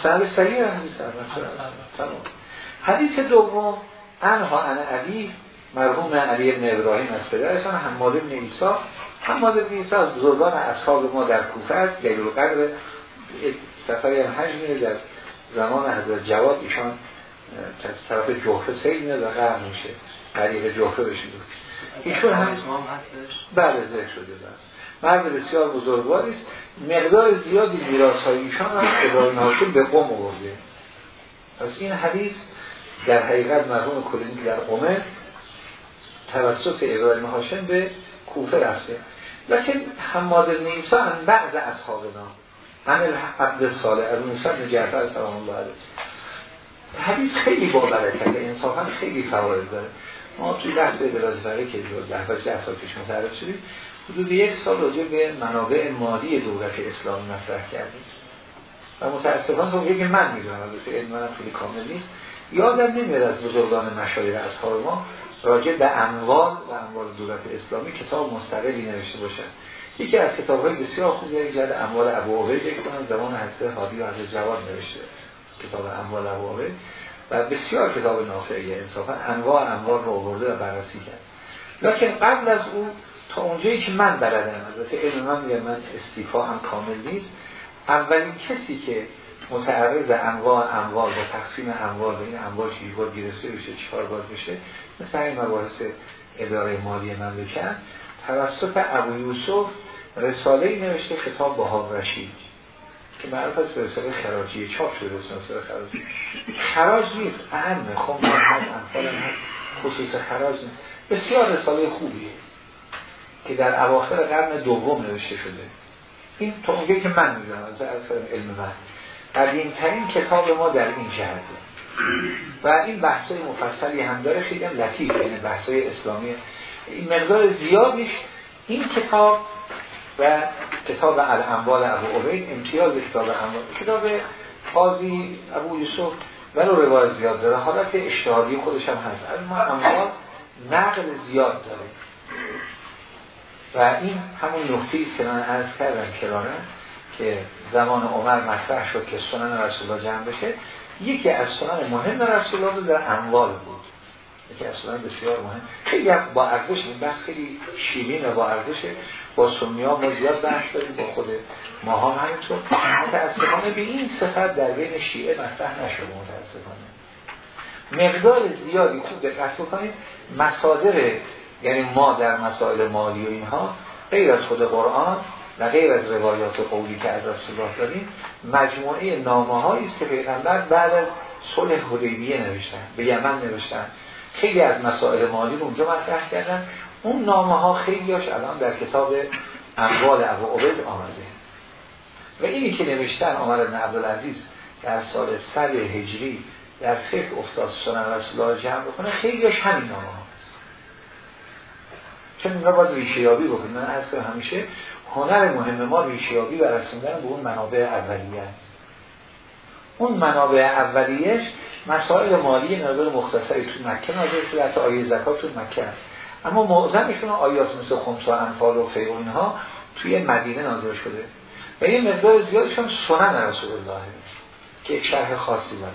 سند صحیح حدیث اول حدیث دوم انها انا علی مرحوم علی ابن ابراهیم از پدرشان حماد ابن ایسا حماد ابن ایسا از بزرگان اصحاب ما در کوفه است. و قدر سفری هم حج میره در زمان حضرت جواد ایشان طرف جوفه سید میاد و قرم میشه. قریب جوفه بشید ایشون هم بله ذکر شده است مرد بسیار بزرگواری است. مقدار زیادی میراث های ایشان هم ابراهیم هاشم به قوم آورده. پس این حدیث در حقیقت مرحوم کلینی در قومه توسط ابراهیم هاشم به کوفه رفته. لیکن حماد نیسا هم بعض اصحابنا همه عبد صالح از موسی بن جعفر سلام الله علیه حدیث خیلی با برکت انصافا خیلی فواید داره. ما توی بحث بلاز فقیه که در بحث اصلا پیش متعرف شدیم حدود یک سال راجع به منابع مالی دولت اسلامی مطرح کردیم. و متاسفانه تو که من می‌دونم البته علم منم خیلی کامل نیست. یادم نمیاد از بزرگان مشایر اصحاب ما راجع به اموال و اموال دولت اسلامی کتاب مستقلی نوشته باشن یکی از کتاب های بسیار خوبی یک جد اموال ابو عبید یک کنن زمان حضرت حادی و حضرت جواد نوشته. کتاب اموال ابو عبید. و بسیار کتاب نافعیه انصافا انواع اموال رو آورده و بررسی کرد. لکن قبل از اون تا اونجایی که من بلدم البته علم من میگه من استیفا هم کامل نیست اولین کسی که متعرض انواع اموال و تقسیم اموال و این اموال چی باید گرفته بشه چهار باز بشه مثل این مباحث اداره مالی مملکت توسط ابو یوسف رساله ای نوشته خطاب با رشید که معروف است به رساله خراجی چاپ شده رساله خراجی. خراج نیست اهم خب انفال هست خصوص خراج نیست. بسیار رساله خوبیه که در اواخر قرن دوم نوشته شده. این اونجایی که من می‌دونم از علم من قدیم ترین کتاب ما در این جهت و این بحثای مفصلی هم داره خیلی هم لطیف یعنی بحثای اسلامی. این مقدار زیادیش این کتاب و کتاب الانوال ابو عبید امتیاز کتاب اموال کتاب قاضی ابو یوسف ولو روایت زیاد داره حالت اشتهادی خودش هم هست. از ما اموال نقل زیاد داره. و این همون نقطه است که من عرض کردم کرانه. که زمان عمر مطرح شد که سنن رسول الله جمع بشه یکی از سنن مهم رسول الله در اموال بود. که اصلا بسیار مهم. خیلی با ارزش این بحث خیلی شیرین و با ارزشه با سنی ها ما زیاد بحث داریم با خود ماها همینطور. متاسفانه به این صفت در بین شیعه مطرح نشده متاسفانه. مقدار زیادی خوب دقت بکنید. مصادر یعنی ما در مسائل مالی و اینها غیر از خود قرآن و غیر از روایات قولی که از رسول الله داریم مجموعه نامه است که پیغمبر بعد از صلح حدیبیه نوشتن به یمن نوشتن. خیلی از مسائل مالی رو اونجا مطرح کردن. اون نامه ها خیلی هاش الان در کتاب اموال ابو عبید آمده. و اینی که نوشتن عمر بن عبدالعزیز در سال صد هجری در فکر افتاد سنن رسول الله جمع بکنه خیلی هاش همین نامه هاست چون اینا باید ریشه یابی بکنیم من از همیشه هنر مهم ما ریشه یابی و رسوندن به اون منابع اولیه است. اون منابع اولیش مسائل مالی نظر مختصری تو مکه نازل شده حتی آیه زکات تو مکه است. اما معظمشون آیات مثل خمس و انفال و فی اینها توی مدینه نازل شده. و یه مقدار زیادشون سنن رسول الله که یک شرح خاصی داره.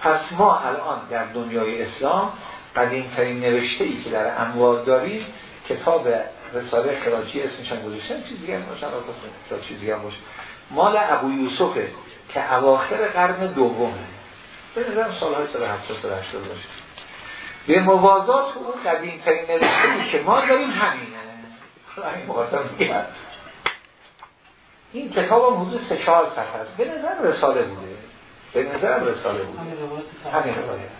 پس ما الان در دنیای اسلام قدیمترین نوشته ای که در اموال داریم کتاب رساله خراجی اسمش هم گذاشتن چیز دیگه هم باشن چیز دیگه هم باشه. مال ابو یوسفه که اواخر قرن دومه به نظرم سالهای 170 80 باشه. به موازات اون قدیم ترین نوشته که ما داریم همینه. همین مقاسم میگم این کتاب هم حدود سه چهار صفحه است. به نظر رساله بوده. به نظر رساله بوده. همین روایت.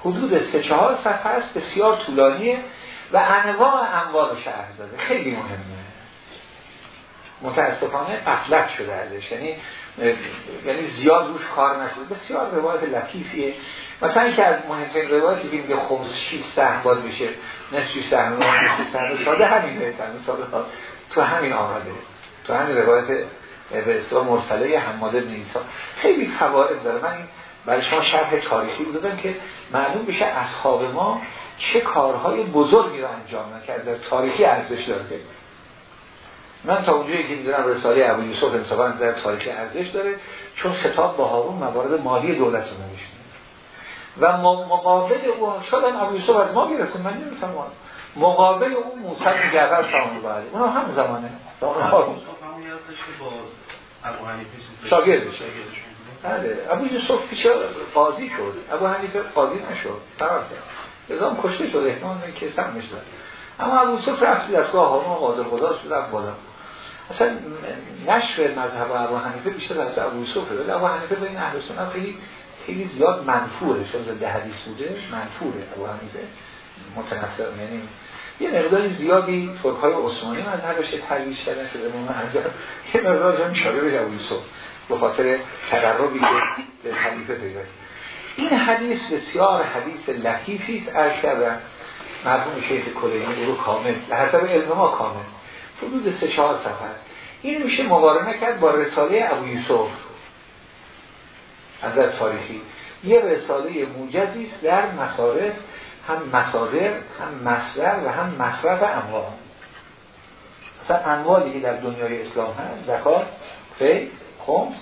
حدود سه چهار صفحه است. بسیار طولانیه. و انواع اموال شهر داده خیلی مهمه. متاسفانه قفلت شده ازش. یعنی یعنی زیاد روش کار نشده. بسیار روایت لطیفیه. مثلا که از مهمترین روایتی که میگه خمس 6 سهم باز میشه نصفی سهم نصفی سهم ساده همین ساده تو همین آمده. تو همین روایت به اصطلاح مرسله حماد بن عیسی. خیلی فواید داره. من برای شما شرح تاریخی بودم که معلوم بشه اصحاب ما چه کارهای بزرگی رو انجام نکرد در تاریخی ارزش داره من تا اونجایی که می‌دونم رساله ابو یوسف انصافا در تاریخ ارزش داره چون خطاب با هارون موارد مالی دولت رو و مقابل او شاید ابو یوسف از ما می‌رسه من نمی‌فهمم مقابل اون موسی جعفر سلام الله علیه. اونها هم زمانه. هارون. شاگردش. بله. ابو یوسف پیش قاضی شد. ابو حنیفه قاضی نشد. فرار کرد. نظام کشته شد احتمال که سمش داد اما ابو یوسف رفت دستگاه هارون قاضی خدا شد رفت بالا. اصلا نشر مذهب ابو حنیفه بیشتر از ابو یوسف ولی ابو حنیفه به این اهل سنت خیلی خیلی زیاد منفوره. چون ده حدیث بوده منفوره ابو حنیفه. متنفر یعنی یه مقدار زیادی فرقای عثمانی مذهبش ترویج کردن شده من انجام یه مقدار جا به ابو یوسف. به خاطر تقربی به حنیفه پیدا این حدیث بسیار حدیث لطیفی است از کردن مرحوم شیخ کلینی رو کامل به حسب علم ما کامل. حدود سه چهار صفحه این میشه مقارنه کرد با رساله ابو یوسف. از تاریخی یه رساله موجزی است در مصارف هم مصادر هم مصدر و هم مصرف اموال. مثلا اموالی که در دنیای اسلام هست. زکات فی خمس.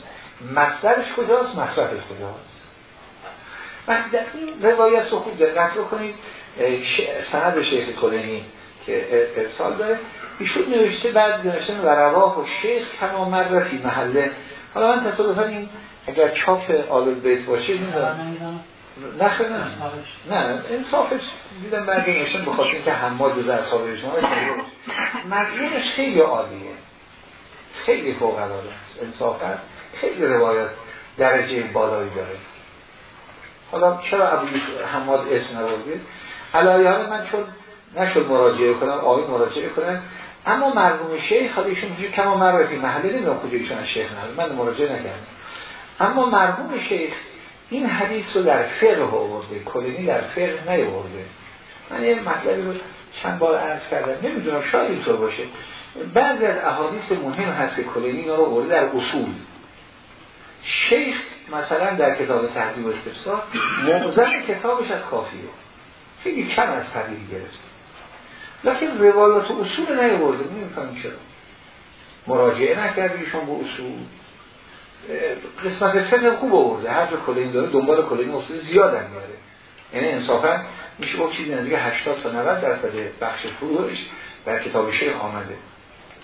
مصدرش کجاست؟ مصرفش کجاست؟ من در این روایت رو خوب دقت کنید سند شیخ کلینی که ارسال داره. ایشون نوشته بعد نوشتن و رواه و شیخ کما مرفی محله. حالا من تصادفا این اگر چاپ آل بیت باشه می‌دونم. نه نه نه انصافش دیدم بعد نوشتن بخاطر اینکه حماد جز اصحاب شما مضمونش خیلی عالیه. خیلی فوق العاده است. انصافا خیلی روایت درجه بالایی داره. حالا چرا ابو حماد اسم نبردید علایه من چون نشد مراجعه کنم آقای مراجعه کنم اما مرحوم شیخ حالا ایشون میگه کما معرفی محله نمی‌دونم کجا ایشون از شیخ نده من مراجعه نکردم. اما مرحوم شیخ این حدیث رو در فقه آورده کلینی در فقه نیاورده. من یه مطلبی رو چند بار عرض کردم. نمی‌دونم شاید اینطور باشه. بعضی از احادیث مهم هست که کلینی رو آورده در اصول. شیخ مثلا در کتاب تحضیب و استفسار معظم کتابش از کافیه. خیلی کم از تغییر گرفته. لیکن روایات اصول نیورده نمی‌فهمی چرا. مراجعه نکرده ایشون به اصول. قسمت فقه خوب آورده. جا کلین داره دنبال کلین اصول زیاد هم میاره یعنی انصافا میشه گفت چیزی نزدیک 80 تا 90 درصد بخش فروش در کتاب شیخ آمده.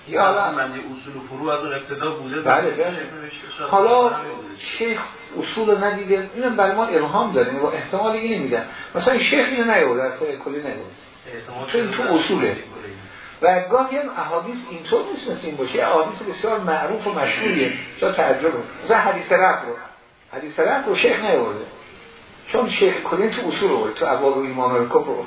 یا حالا من اصول و فروع از اون ابتدا بوده بله بله. حالا شیخ اصول رو ندیده اینم برای ما ارهام داریم و احتمال اینه میدن مثلا شیخ اینو نیورده از کلی نیورده چون تو اصوله. و گاهی هم احادیث اینطور نیست مثل این باشه. احادیث بسیار معروف و مشهوریه. جا تجربه مثلا حدیث رفت رو. حدیث رفت رو شیخ نیورده. چون شیخ کلین تو اصول رو تو ابواب ایمان و کفر رو.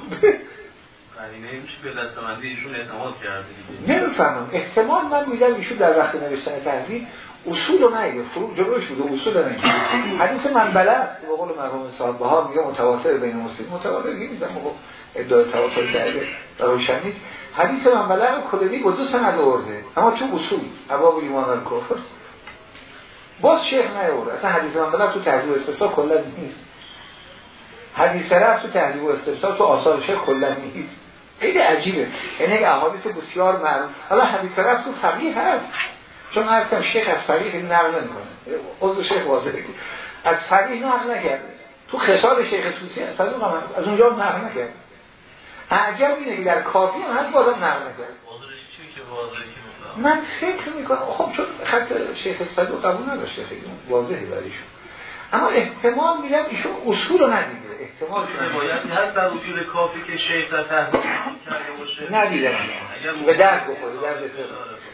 قرینه میشه به دستمندی ایشون اعتماد کرده نمی‌فهمم. احتمال من میدم ایشون در وقت نوشتن تحریر اصول رو نگه فرو جلوش بوده اصول رو نگه حدیث من بلد به قول مرحوم صاحب ها میگه متواتر بین مسلم. متواتر نیست اما خب ادعای تواتر کرده روشن نیست. حدیث من بلد کلینی با دو سند آورده. اما تو اصول. ابواب ایمان و کفر. باز شیخ نیورده اصلا حدیث من بلد تو تحریر استفسار کلا نیست. حدیث رفت تو تحریر و استفسار تو آثار شیخ کلا نیست. خیلی عجیبه. یعنی یک احادیث بسیار معروف. حالا حدیث رفت تو فقیه هست چون هستم شیخ از فقیه نقل نمی‌کنه. عضو شیخ واضحه از فقیه نقل نکرده. تو خصال شیخ توسی هست. از اونجا نقل نکرده. عجب اینه که در کافی هم هست بازم نقل نکرده. من فکر می‌کنم خب چون خط شیخ صدوق قبول نداشته خیلی واضحه برایشون. اما احتمال میدم ایشون اصول رو ندیده. احتمال روایتی هست در اصول کافی که شیخ در کرده باشه. ندیدم به درد بخوره درد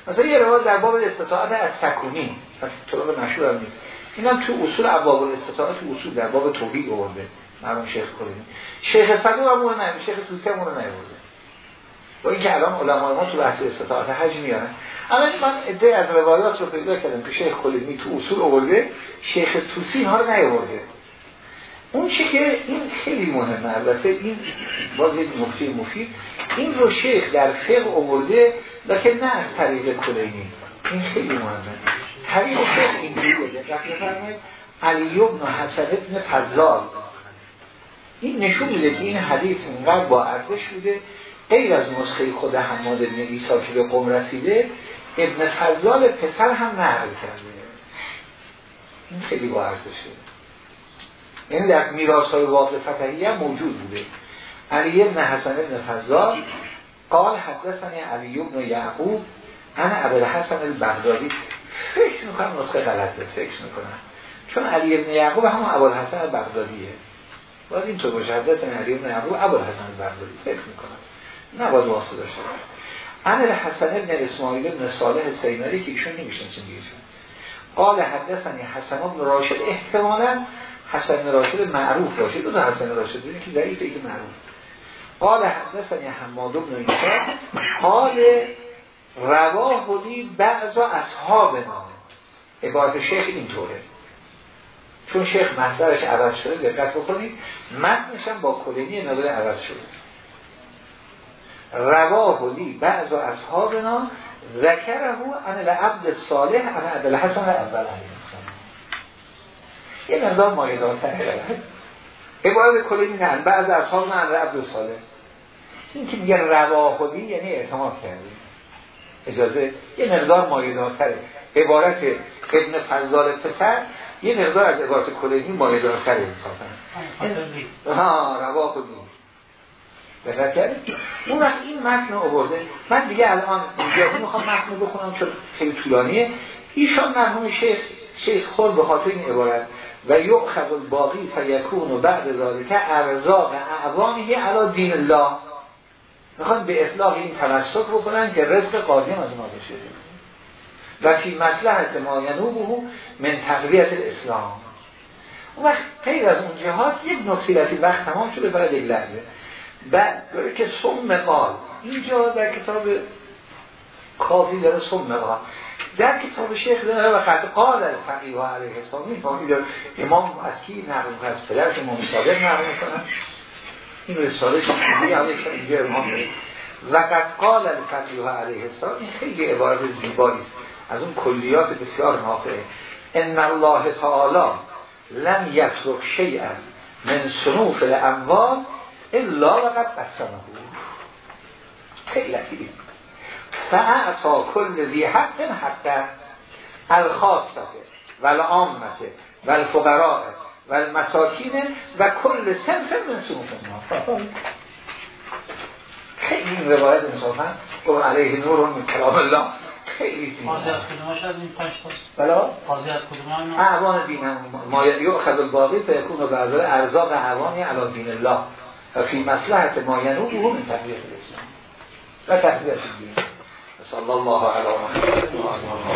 مثلا یه روایت در باب استطاعت از سکونی. از طرق مشهور هم نیست. اینم تو اصول ابواب الاستطاعت تو اصول در باب توحید آورده. مرحوم شیخ کلینی. شیخ صدوق هم اون نه شیخ توسی هم اون نیورده با اینکه الان علمای ما تو بحث استطاعت حج میارن الان من عده از روایات رو پیدا کردم که شیخ کلینی تو اصول آورده شیخ توسی اینها رو نیورده اون چی که این خیلی مهمه البته این باز یک نکته مفید این رو شیخ در فقه آورده لکه نه از طریق کلینی. این خیلی مهمه. طریق فقه این بوده. علی ابن حسن ابن فضال. این نشون میده که این حدیث اینقدر با ارزش بوده غیر از نسخه خود حماد ابن ایسا که به قوم رسیده ابن فضال پسر هم نقل کرده. این خیلی با ارزشه. یعنی در میراث های واقع فتحی هم موجود بوده. علی ابن حسن ابن فضال قال حدثنی علی ابن یعقوب انا عبد حسن البغدادی. فکر می‌کنم نسخه غلطه فکر می‌کنم. چون علی ابن یعقوب هم عبد حسن البغدادیه. باید اینطور باشه. حدثنی علی ابن یعقوب عبد حسن البغدادی. فکر می‌کنم. نباید واسه داشته انا الحسن ابن اسماعیل ابن صالح سیمری که ایشون نمیشنسیم بیشون قال حدثنی حسن ابن راشد. احتمالا حسن راشد معروف باشه دو حسن راشد اینه که ضعیفه که معروف. قال حدثنی حماد بن ایسا قال رواه لی بعض اصحابنا عبارت شیخ اینطوره. چون شیخ مصدرش عوض شده دقت بکنید. متنش با کلینی نظر عوض شده. رواه لی بعض اصحابنا ذکره ان العبد صالح ان عبد الحسن اول یه مقدار مایه دارتر عبارت کلی نه بعض اصحاب نه عبد صالح این که میگه رواهدی یعنی اعتماد کردیم اجازه یه مقدار مایه دارتره عبارت ابن فضال پسر یه مقدار از عبارت دارتره انصافا ها رواهدی دقت کردید؟ اون وقت این متن آورده. من دیگه الان اینجا می‌خوام متن بخونم چون خیلی طولانیه. ایشان مرحوم شیخ شیخ خود به خاطر این عبارت و یؤخذ الباقی فیکون و بعد ذالک ارزاق اعوانه علا دین الله. می‌خوان به اطلاق این تمسک بکنن که رزق قادم از ما بشه و فی مصلحت ما ینوبه من تقویت الاسلام. اون وقت غیر از اون جهات یک نکته وقت تمام شده برای یک لحظه. بعد داره که سم قال. اینجا در کتاب کافی داره سم قال. در کتاب شیخ داره و قد قال الفقیه و علیه السلام. می‌فهمید امام از کی نقل از پدر که امام صادق نقل می‌کنن این رساله که اینجا امام و قد قال الفقیه و علیه السلام. این خیلی عبارت زیبایی از اون کلیات بسیار نافعه. ان الله تعالی لم یترک شیئا من صنوف الاموال الا وقد قسمه. خیلی لطیف فاعطا کل ذی حق حق الخاصه و العامه و الفقراء و مساکین و کل سنف من سنوف خیلی این روایت انصافا گفت علیه نور من کلام الله. خیلی قاضی از کدومش از این پنج تاست بلا قاضی از کدوم هم اعوان دین هم مایدیو خد الباقی فیکون و بعضای ارزاق اعوانی علا دین الله. و فی مسلحت ماینو او من تحبیت الاسلام. و تحبیت الدین. صلی الله علی محمد و آله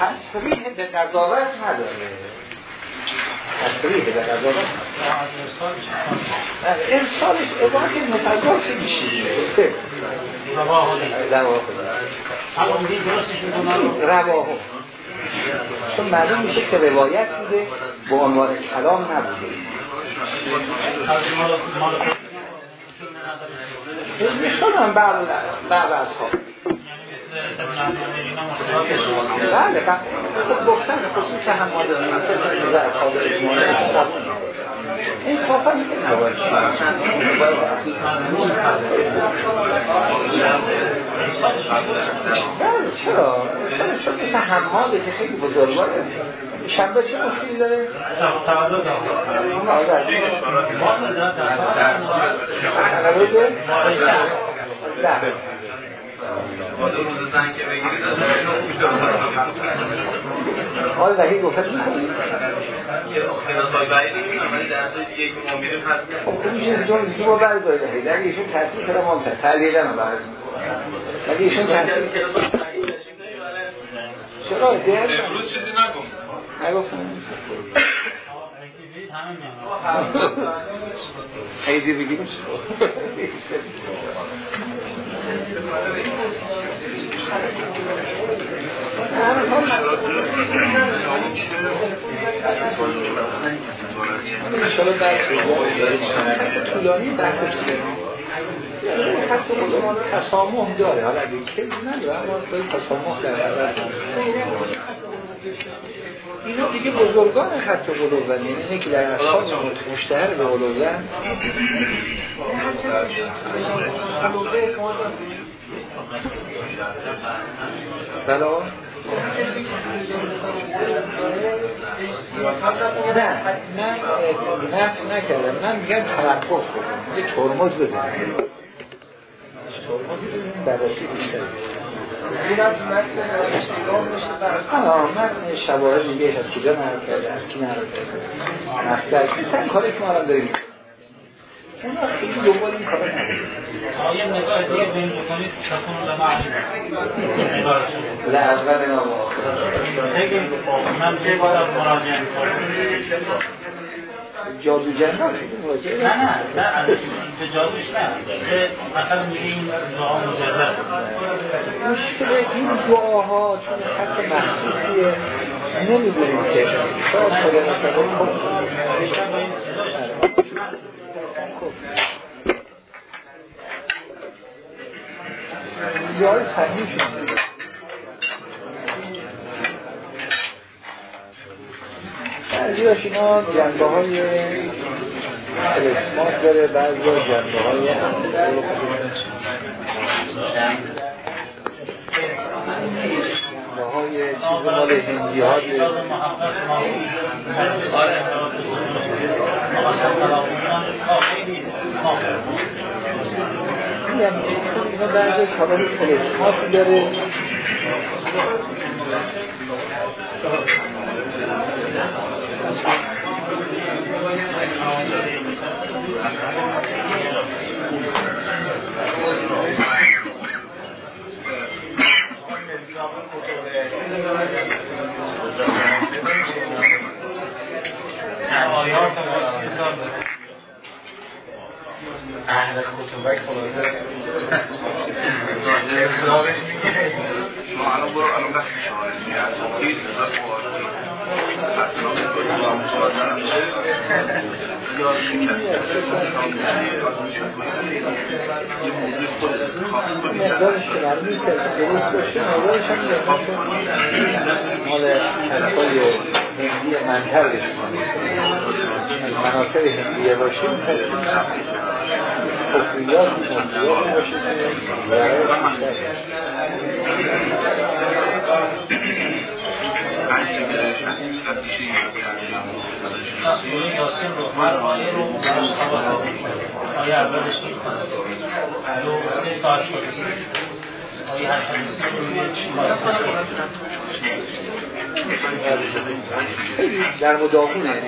تصریح به قضاوت نداره. تصریح به قضاوت ارسالش عبارت متضاد میشه. رواه دی رواه همون دی درستش می‌کنن رواه چون معلوم میشه که روایت بوده به عنوان کلام نبوده. هم بعض بعض از خواب. بله بله. خب گفتن خصوص هم مادر مثل در خواب اجمالی این صافا میگه نباید بله چرا؟ مثل حماده که خیلی بزرگواره. شنبه چه مشکلی داره؟ آره. وحید گفتن می‌کنی؟ دیگه ما خب تو میشه میگی با بعد داره وحید اگه ایشون تصدیق کرده ما تعلیقا هم بعد اگه ایشون تصدیق چرا؟ دیگه امروز چیزی نگم نگفتم. بگیم انشاءالله بعد طولانی بحث طولانی خط قلوب تسامح داره. حالا اگه که نداره اما داره تسامح نظر اینا دیگه بزرگان خط قلوب یعنی اینه که در اصحاب مشتهر به قلوبن بلا نه نه نه نکردم. من میگم توقف بکنم یه ترمز بزنم. ترمز؟ بررسی بیشتر من شواهد دیگه از کجا نرد کرده از کی نرد کرده مستر مثلا کاری که ما الان داریم. اونا خیلی دنبال این کارا نداریم جادو جنگل مواجه نه نه نه از تجاوز نه. مثلا میگه این دعا مجرد. مشکل این دعاها چون خط مخصوصیه نمی‌دونیم که شاید خدا نکنه خب. بیشتر با شد بعضیاش اینا جنبه های الاسمات داره بعضی جنبه های های چیز مال هندی ها اینا بعضی داره. اهل کتبک خلاصه ما الان برو الان بخش شماره یا شکست یه موضوع خود انتخاب کنی مقدارش که معلوم نیست که درست باشه مقدارش هم نمیشه مال حرفای هندی منتر از مناطق هندیه باشه خفیات مفیات باشه که برای بیشتر در مدافعونه